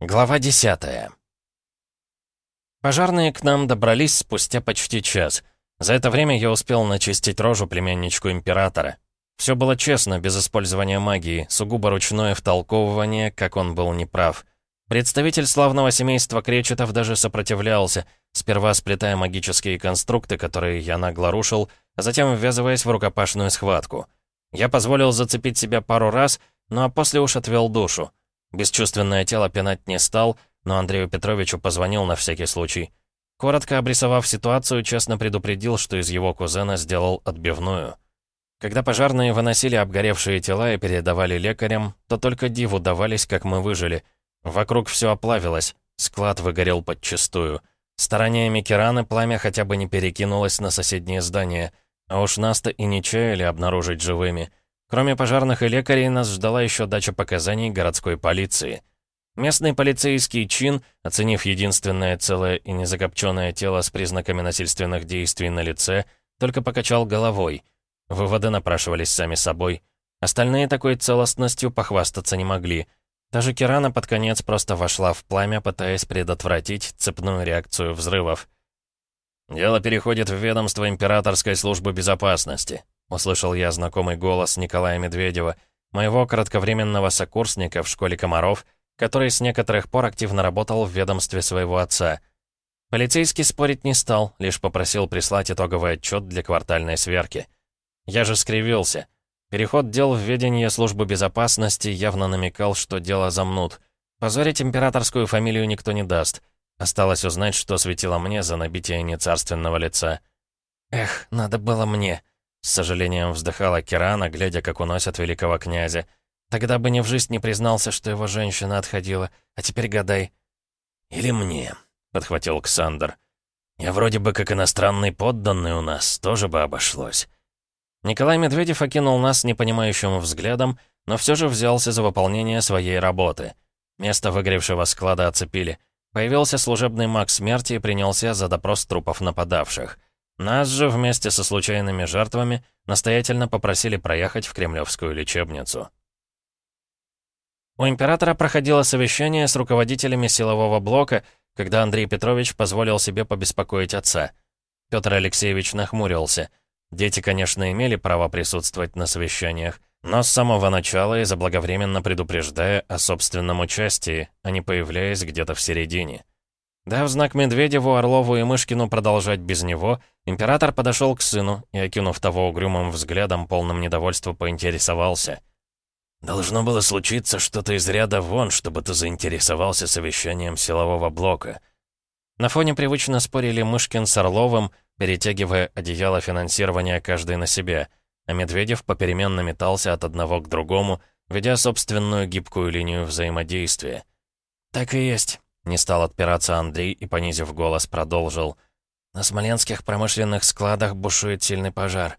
Глава 10 Пожарные к нам добрались спустя почти час. За это время я успел начистить рожу племянничку императора. Все было честно, без использования магии, сугубо ручное втолковывание, как он был неправ. Представитель славного семейства Кречетов даже сопротивлялся, сперва сплетая магические конструкты, которые я нагло рушил, а затем ввязываясь в рукопашную схватку. Я позволил зацепить себя пару раз, ну а после уж отвел душу. Бесчувственное тело пинать не стал, но Андрею Петровичу позвонил на всякий случай. Коротко обрисовав ситуацию, честно предупредил, что из его кузена сделал отбивную. Когда пожарные выносили обгоревшие тела и передавали лекарям, то только диву давались, как мы выжили. Вокруг все оплавилось, склад выгорел подчистую. Стараниями Кираны пламя хотя бы не перекинулось на соседнее здание, а уж нас-то и не чаяли обнаружить живыми — Кроме пожарных и лекарей, нас ждала еще дача показаний городской полиции. Местный полицейский чин, оценив единственное целое и незакопченное тело с признаками насильственных действий на лице, только покачал головой. Выводы напрашивались сами собой. Остальные такой целостностью похвастаться не могли. Та же Кирана под конец просто вошла в пламя, пытаясь предотвратить цепную реакцию взрывов. «Дело переходит в ведомство Императорской службы безопасности», Услышал я знакомый голос Николая Медведева, моего кратковременного сокурсника в школе комаров, который с некоторых пор активно работал в ведомстве своего отца. Полицейский спорить не стал, лишь попросил прислать итоговый отчет для квартальной сверки. Я же скривился. Переход дел в ведение службы безопасности явно намекал, что дело замнут. Позорить императорскую фамилию никто не даст. Осталось узнать, что светило мне за набитие нецарственного лица. Эх, надо было мне. С сожалением вздыхала Кирана, глядя, как уносят великого князя. Тогда бы ни в жизнь не признался, что его женщина отходила. А теперь гадай. «Или мне», — подхватил Ксандр. «Я вроде бы как иностранный подданный у нас, тоже бы обошлось». Николай Медведев окинул нас непонимающим взглядом, но все же взялся за выполнение своей работы. Место выгоревшего склада оцепили. Появился служебный маг смерти и принялся за допрос трупов нападавших. Нас же вместе со случайными жертвами настоятельно попросили проехать в кремлевскую лечебницу. У императора проходило совещание с руководителями силового блока, когда Андрей Петрович позволил себе побеспокоить отца. Петр Алексеевич нахмурился. Дети, конечно, имели право присутствовать на совещаниях, но с самого начала и заблаговременно предупреждая о собственном участии, а не появляясь где-то в середине. Дав знак Медведеву, Орлову и Мышкину продолжать без него, император подошел к сыну и, окинув того угрюмым взглядом, полным недовольства, поинтересовался. «Должно было случиться что-то из ряда вон, чтобы ты заинтересовался совещанием силового блока». На фоне привычно спорили Мышкин с Орловым, перетягивая одеяло финансирования каждый на себя, а Медведев попеременно метался от одного к другому, ведя собственную гибкую линию взаимодействия. «Так и есть. Не стал отпираться Андрей и, понизив голос, продолжил. «На смоленских промышленных складах бушует сильный пожар».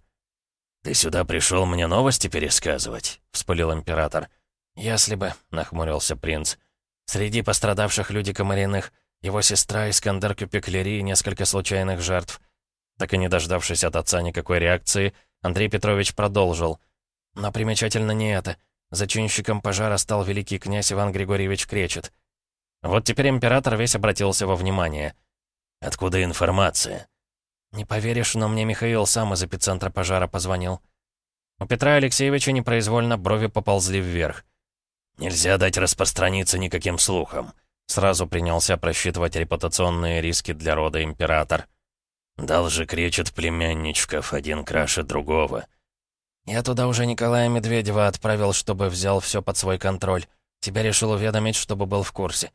«Ты сюда пришел мне новости пересказывать?» — вспылил император. «Если бы», — нахмурился принц. «Среди пострадавших люди Комариных, его сестра Искандер Кюпеклери и несколько случайных жертв». Так и не дождавшись от отца никакой реакции, Андрей Петрович продолжил. «Но примечательно не это. Зачинщиком пожара стал великий князь Иван Григорьевич Кречет. Вот теперь император весь обратился во внимание. «Откуда информация?» «Не поверишь, но мне Михаил сам из эпицентра пожара позвонил». У Петра Алексеевича непроизвольно брови поползли вверх. «Нельзя дать распространиться никаким слухам», сразу принялся просчитывать репутационные риски для рода император. «Дал же кречет племянничков, один краше другого». «Я туда уже Николая Медведева отправил, чтобы взял все под свой контроль. Тебя решил уведомить, чтобы был в курсе.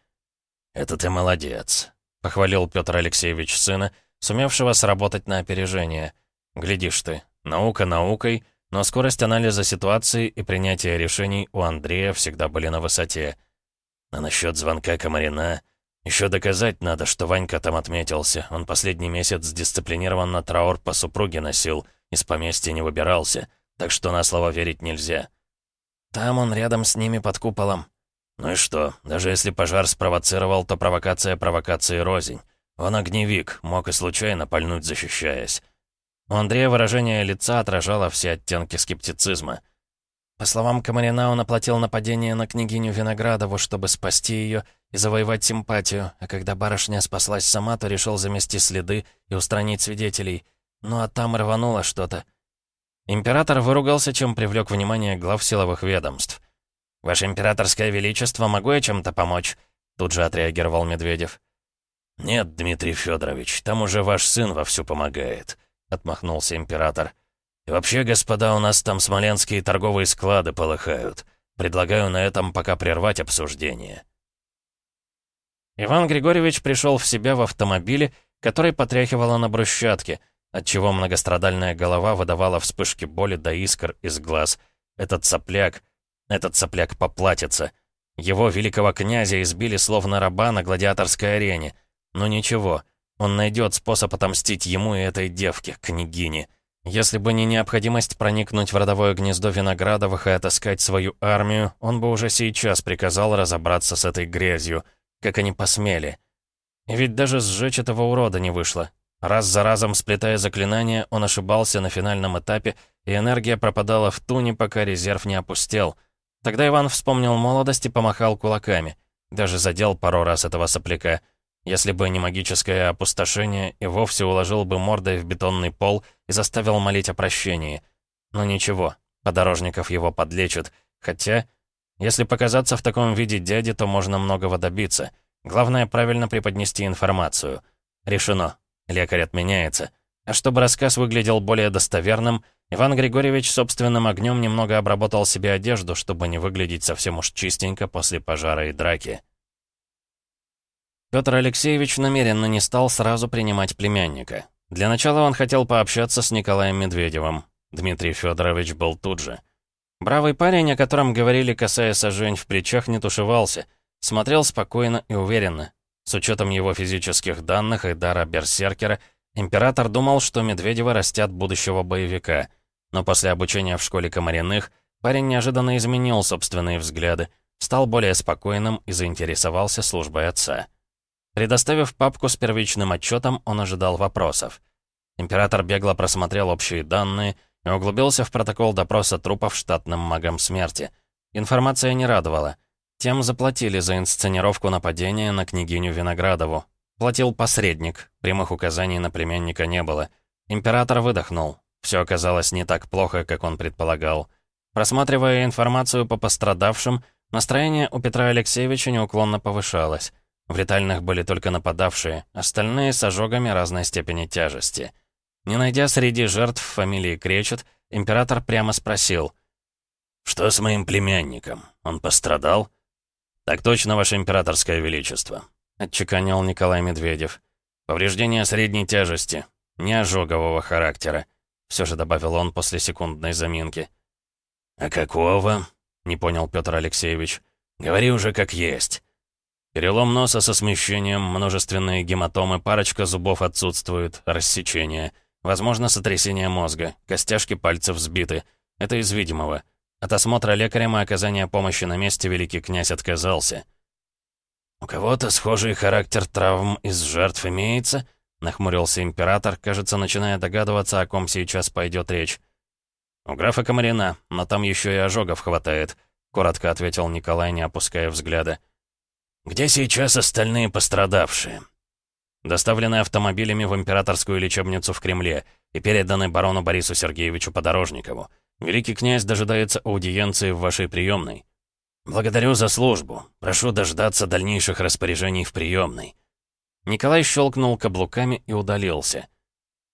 «Это ты молодец», — похвалил Петр Алексеевич сына, сумевшего сработать на опережение. «Глядишь ты, наука наукой, но скорость анализа ситуации и принятия решений у Андрея всегда были на высоте. А насчет звонка Комарина... Еще доказать надо, что Ванька там отметился. Он последний месяц дисциплинированно траур по супруге носил, из поместья не выбирался, так что на слово верить нельзя. Там он рядом с ними под куполом. Ну и что, даже если пожар спровоцировал, то провокация провокации рознь. Он огневик, мог и случайно пальнуть, защищаясь. У Андрея выражение лица отражало все оттенки скептицизма. По словам Комарина, он оплатил нападение на княгиню Виноградову, чтобы спасти ее и завоевать симпатию, а когда барышня спаслась сама, то решил замести следы и устранить свидетелей. Ну а там рвануло что-то. Император выругался, чем привлек внимание глав силовых ведомств. «Ваше императорское величество, могу я чем-то помочь?» Тут же отреагировал Медведев. «Нет, Дмитрий Федорович, там уже ваш сын вовсю помогает», — отмахнулся император. «И вообще, господа, у нас там смоленские торговые склады полыхают. Предлагаю на этом пока прервать обсуждение». Иван Григорьевич пришел в себя в автомобиле, который потряхивало на брусчатке, отчего многострадальная голова выдавала вспышки боли до искр из глаз. Этот сопляк, этот сопляк поплатится. Его, великого князя, избили словно раба на гладиаторской арене. Но ничего, он найдет способ отомстить ему и этой девке, княгине. Если бы не необходимость проникнуть в родовое гнездо Виноградовых и отыскать свою армию, он бы уже сейчас приказал разобраться с этой грязью, как они посмели. И ведь даже сжечь этого урода не вышло. Раз за разом сплетая заклинания, он ошибался на финальном этапе, и энергия пропадала в туне, пока резерв не опустел. Тогда Иван вспомнил молодость и помахал кулаками. Даже задел пару раз этого сопляка. Если бы не магическое опустошение, и вовсе уложил бы мордой в бетонный пол и заставил молить о прощении. Но ничего, подорожников его подлечат. Хотя, если показаться в таком виде дяди, то можно многого добиться. Главное, правильно преподнести информацию. Решено. Лекарь отменяется. А чтобы рассказ выглядел более достоверным, Иван Григорьевич собственным огнем немного обработал себе одежду, чтобы не выглядеть совсем уж чистенько после пожара и драки. Петр Алексеевич намеренно не стал сразу принимать племянника. Для начала он хотел пообщаться с Николаем Медведевым. Дмитрий Федорович был тут же. Бравый парень, о котором говорили, касаясь сожжень в плечах, не тушевался. Смотрел спокойно и уверенно. С учетом его физических данных и дара берсеркера, император думал, что Медведева растят будущего боевика. Но после обучения в школе комариных парень неожиданно изменил собственные взгляды, стал более спокойным и заинтересовался службой отца. Предоставив папку с первичным отчетом, он ожидал вопросов. Император бегло просмотрел общие данные и углубился в протокол допроса трупов штатным магом смерти. Информация не радовала. Тем заплатили за инсценировку нападения на княгиню Виноградову. Платил посредник, прямых указаний на племянника не было. Император выдохнул. Все оказалось не так плохо, как он предполагал. Просматривая информацию по пострадавшим, настроение у Петра Алексеевича неуклонно повышалось. В летальных были только нападавшие, остальные с ожогами разной степени тяжести. Не найдя среди жертв фамилии Кречет, император прямо спросил. «Что с моим племянником? Он пострадал?» «Так точно, Ваше Императорское Величество», — отчеканил Николай Медведев. «Повреждения средней тяжести, не ожогового характера», — все же добавил он после секундной заминки. «А какого?» — не понял Петр Алексеевич. «Говори уже как есть». Перелом носа со смещением, множественные гематомы, парочка зубов отсутствует, рассечение. Возможно, сотрясение мозга, костяшки пальцев сбиты. Это из видимого. От осмотра лекарем и оказания помощи на месте великий князь отказался. «У кого-то схожий характер травм из жертв имеется?» — нахмурился император, кажется, начиная догадываться, о ком сейчас пойдет речь. «У графа Комарина, но там еще и ожогов хватает», — коротко ответил Николай, не опуская взгляда. «Где сейчас остальные пострадавшие?» Доставлены автомобилями в императорскую лечебницу в Кремле и переданы барону Борису Сергеевичу Подорожникову. Великий князь дожидается аудиенции в вашей приемной. Благодарю за службу. Прошу дождаться дальнейших распоряжений в приемной. Николай щелкнул каблуками и удалился.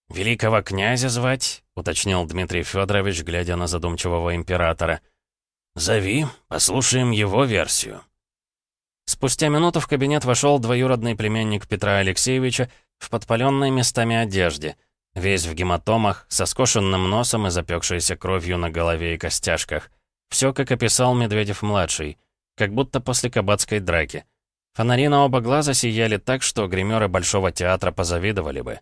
«Великого князя звать?» — уточнил Дмитрий Федорович, глядя на задумчивого императора. «Зови, послушаем его версию». Спустя минуту в кабинет вошел двоюродный племянник Петра Алексеевича в подпаленной местами одежде, весь в гематомах, со скошенным носом и запекшейся кровью на голове и костяшках. Все, как описал Медведев-младший, как будто после кабацкой драки. Фонари на оба глаза сияли так, что гримеры Большого театра позавидовали бы.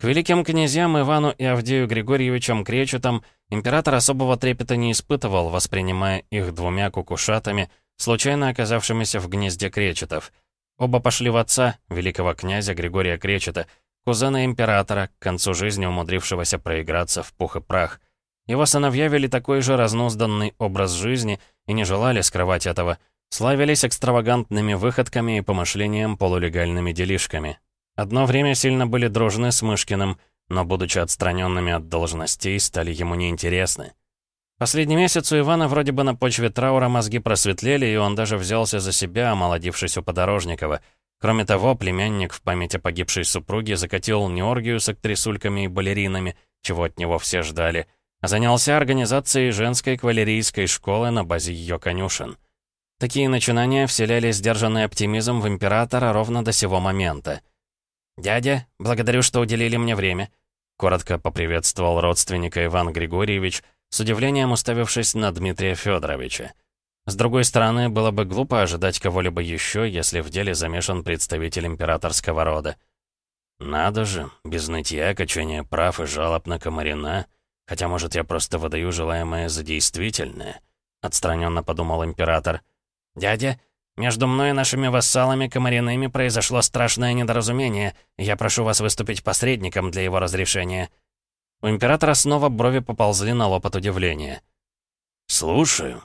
К великим князьям Ивану и Авдею Григорьевичам Кречетам император особого трепета не испытывал, воспринимая их двумя кукушатами — случайно оказавшимися в гнезде кречетов. Оба пошли в отца, великого князя Григория Кречета, кузена императора, к концу жизни умудрившегося проиграться в пух и прах. Его сыновья вели такой же разнузданный образ жизни и не желали скрывать этого. Славились экстравагантными выходками и помышлением полулегальными делишками. Одно время сильно были дружны с Мышкиным, но, будучи отстраненными от должностей, стали ему неинтересны. Последний месяц у Ивана вроде бы на почве траура мозги просветлели, и он даже взялся за себя, омолодившись у Подорожникова. Кроме того, племянник в память о погибшей супруге закатил не оргию с актрисульками и балеринами, чего от него все ждали, а занялся организацией женской кавалерийской школы на базе ее конюшен. Такие начинания вселяли сдержанный оптимизм в императора ровно до сего момента. «Дядя, благодарю, что уделили мне время», — коротко поприветствовал родственника Иван Григорьевич, с удивлением уставившись на Дмитрия Федоровича. С другой стороны, было бы глупо ожидать кого-либо еще, если в деле замешан представитель императорского рода. «Надо же, без нытья, качания прав и жалоб на комарина. Хотя, может, я просто выдаю желаемое за действительное?» — отстраненно подумал император. «Дядя, между мной и нашими вассалами комариными произошло страшное недоразумение, я прошу вас выступить посредником для его разрешения». У императора снова брови поползли на лоб от удивления. «Слушаю».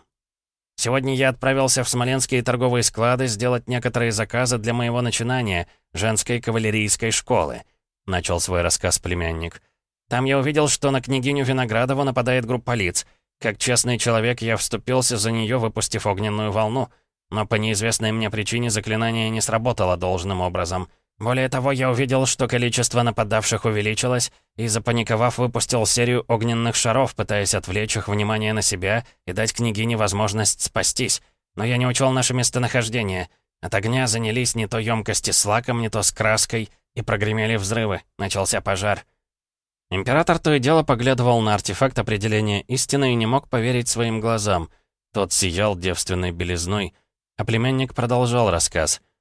«Сегодня я отправился в смоленские торговые склады сделать некоторые заказы для моего начинания, женской кавалерийской школы», — начал свой рассказ племянник. «Там я увидел, что на княгиню Виноградова нападает группа лиц. Как честный человек, я вступился за нее, выпустив огненную волну, но по неизвестной мне причине заклинание не сработало должным образом». Более того, я увидел, что количество нападавших увеличилось, и, запаниковав, выпустил серию огненных шаров, пытаясь отвлечь их внимание на себя и дать княгине возможность спастись. Но я не учел наше местонахождение. От огня занялись не то емкости с лаком, не то с краской, и прогремели взрывы. Начался пожар. Император то и дело поглядывал на артефакт определения истины и не мог поверить своим глазам. Тот сиял девственной белизной, а племянник продолжал рассказ —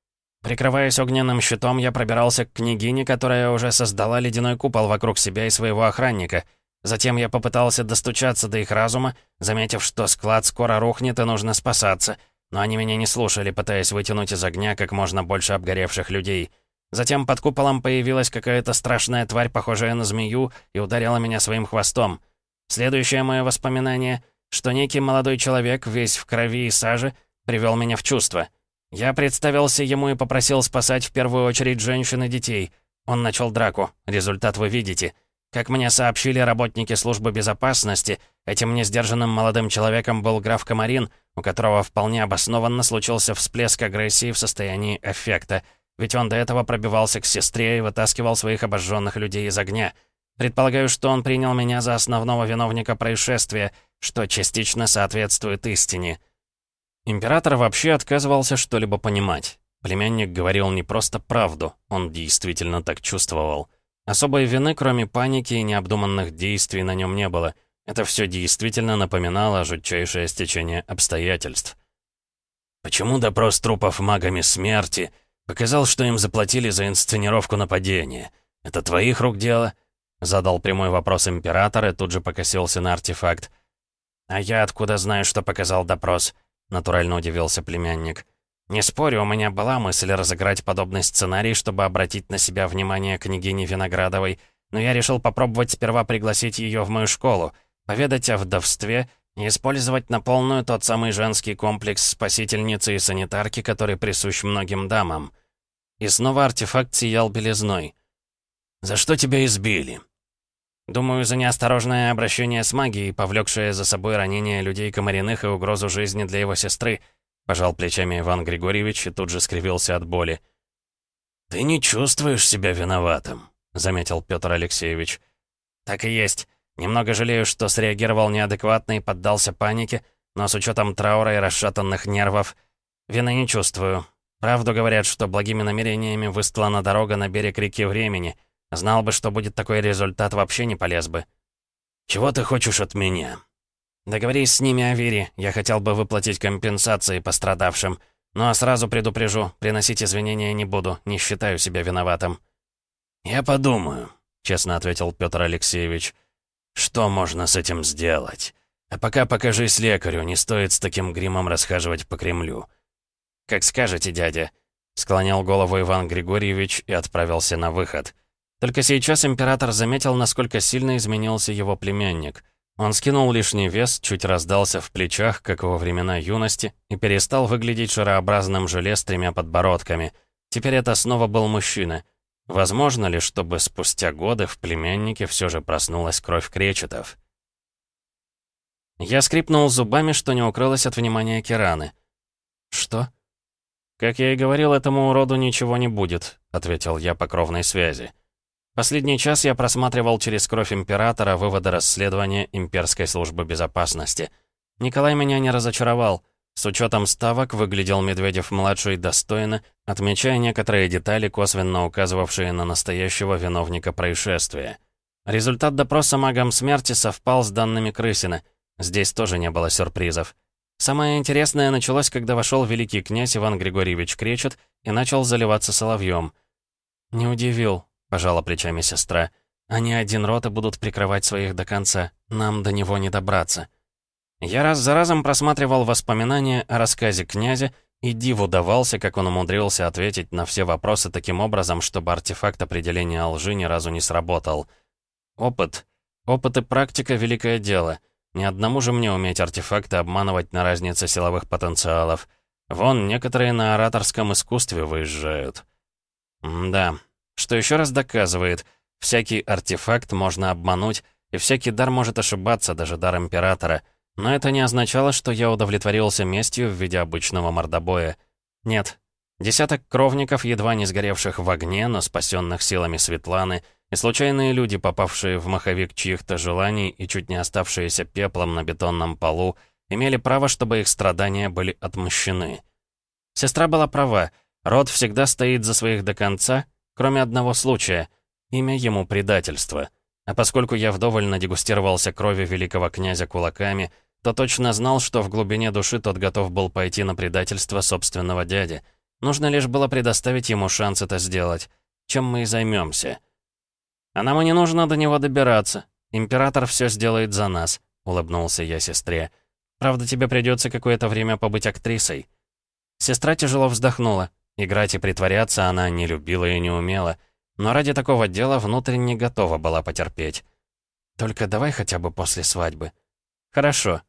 Прикрываясь огненным щитом, я пробирался к княгине, которая уже создала ледяной купол вокруг себя и своего охранника. Затем я попытался достучаться до их разума, заметив, что склад скоро рухнет и нужно спасаться. Но они меня не слушали, пытаясь вытянуть из огня как можно больше обгоревших людей. Затем под куполом появилась какая-то страшная тварь, похожая на змею, и ударила меня своим хвостом. Следующее мое воспоминание, что некий молодой человек, весь в крови и саже, привел меня в чувство — я представился ему и попросил спасать в первую очередь женщин и детей. Он начал драку. Результат вы видите. Как мне сообщили работники службы безопасности, этим несдержанным молодым человеком был граф Комарин, у которого вполне обоснованно случился всплеск агрессии в состоянии эффекта, ведь он до этого пробивался к сестре и вытаскивал своих обожженных людей из огня. Предполагаю, что он принял меня за основного виновника происшествия, что частично соответствует истине. Император вообще отказывался что-либо понимать. Племянник говорил не просто правду, он действительно так чувствовал. Особой вины, кроме паники и необдуманных действий, на нем не было. Это все действительно напоминало жутчайшее стечение обстоятельств. Почему допрос трупов магами смерти показал, что им заплатили за инсценировку нападения? Это твоих рук дело? Задал прямой вопрос император и тут же покосился на артефакт. А я откуда знаю, что показал допрос? Натурально удивился племянник. «Не спорю, у меня была мысль разыграть подобный сценарий, чтобы обратить на себя внимание княгини Виноградовой, но я решил попробовать сперва пригласить ее в мою школу, поведать о вдовстве и использовать на полную тот самый женский комплекс спасительницы и санитарки, который присущ многим дамам». И снова артефакт сиял белизной. «За что тебя избили?» Думаю, за неосторожное обращение с магией, повлекшее за собой ранение людей комариных и угрозу жизни для его сестры, пожал плечами Иван Григорьевич и тут же скривился от боли. «Ты не чувствуешь себя виноватым», — заметил Петр Алексеевич. «Так и есть. Немного жалею, что среагировал неадекватно и поддался панике, но с учетом траура и расшатанных нервов, вины не чувствую. Правду говорят, что благими намерениями выстлана дорога на берег реки Времени — Знал бы, что будет такой результат, вообще не полез бы. «Чего ты хочешь от меня?» «Договорись с ними о Вире. Я хотел бы выплатить компенсации пострадавшим. Но сразу предупрежу, приносить извинения не буду, не считаю себя виноватым». «Я подумаю», — честно ответил Петр Алексеевич. «Что можно с этим сделать? А пока покажись лекарю, не стоит с таким гримом расхаживать по Кремлю». «Как скажете, дядя», — склонял голову Иван Григорьевич и отправился на выход. Только сейчас император заметил, насколько сильно изменился его племянник. Он скинул лишний вес, чуть раздался в плечах, как во времена юности, и перестал выглядеть шарообразным желе с тремя подбородками. Теперь это снова был мужчина. Возможно ли, чтобы спустя годы в племяннике все же проснулась кровь кречетов? Я скрипнул зубами, что не укрылось от внимания Кираны. «Что?» «Как я и говорил, этому уроду ничего не будет», — ответил я по кровной связи. Последний час я просматривал через кровь Императора выводы расследования Имперской службы безопасности. Николай меня не разочаровал. С учетом ставок выглядел Медведев-младший достойно, отмечая некоторые детали, косвенно указывавшие на настоящего виновника происшествия. Результат допроса магом смерти совпал с данными Крысина. Здесь тоже не было сюрпризов. Самое интересное началось, когда вошел великий князь Иван Григорьевич Кречет и начал заливаться соловьем. «Не удивил», пожала плечами сестра. «Они один рот и будут прикрывать своих до конца. Нам до него не добраться». Я раз за разом просматривал воспоминания о рассказе князя и диву давался, как он умудрился ответить на все вопросы таким образом, чтобы артефакт определения лжи ни разу не сработал. Опыт. Опыт и практика — великое дело. Ни одному же мне уметь артефакты обманывать на разнице силовых потенциалов. Вон, некоторые на ораторском искусстве выезжают. М да, что еще раз доказывает, всякий артефакт можно обмануть, и всякий дар может ошибаться, даже дар Императора. Но это не означало, что я удовлетворился местью в виде обычного мордобоя. Нет. Десяток кровников, едва не сгоревших в огне, но спасенных силами Светланы, и случайные люди, попавшие в маховик чьих-то желаний и чуть не оставшиеся пеплом на бетонном полу, имели право, чтобы их страдания были отмщены. Сестра была права. Род всегда стоит за своих до конца, Кроме одного случая. Имя ему предательство. А поскольку я вдоволь надегустировался крови великого князя кулаками, то точно знал, что в глубине души тот готов был пойти на предательство собственного дяди. Нужно лишь было предоставить ему шанс это сделать. Чем мы и займемся. А нам и не нужно до него добираться. Император все сделает за нас, улыбнулся я сестре. Правда, тебе придется какое-то время побыть актрисой. Сестра тяжело вздохнула. Играть и притворяться она не любила и не умела, но ради такого дела внутренне готова была потерпеть. «Только давай хотя бы после свадьбы». «Хорошо».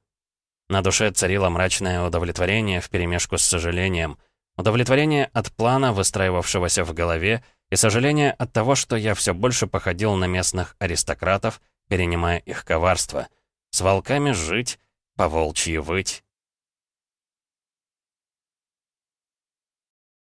На душе царило мрачное удовлетворение вперемешку с сожалением. Удовлетворение от плана, выстраивавшегося в голове, и сожаление от того, что я все больше походил на местных аристократов, перенимая их коварство. С волками жить, по волчьи выть.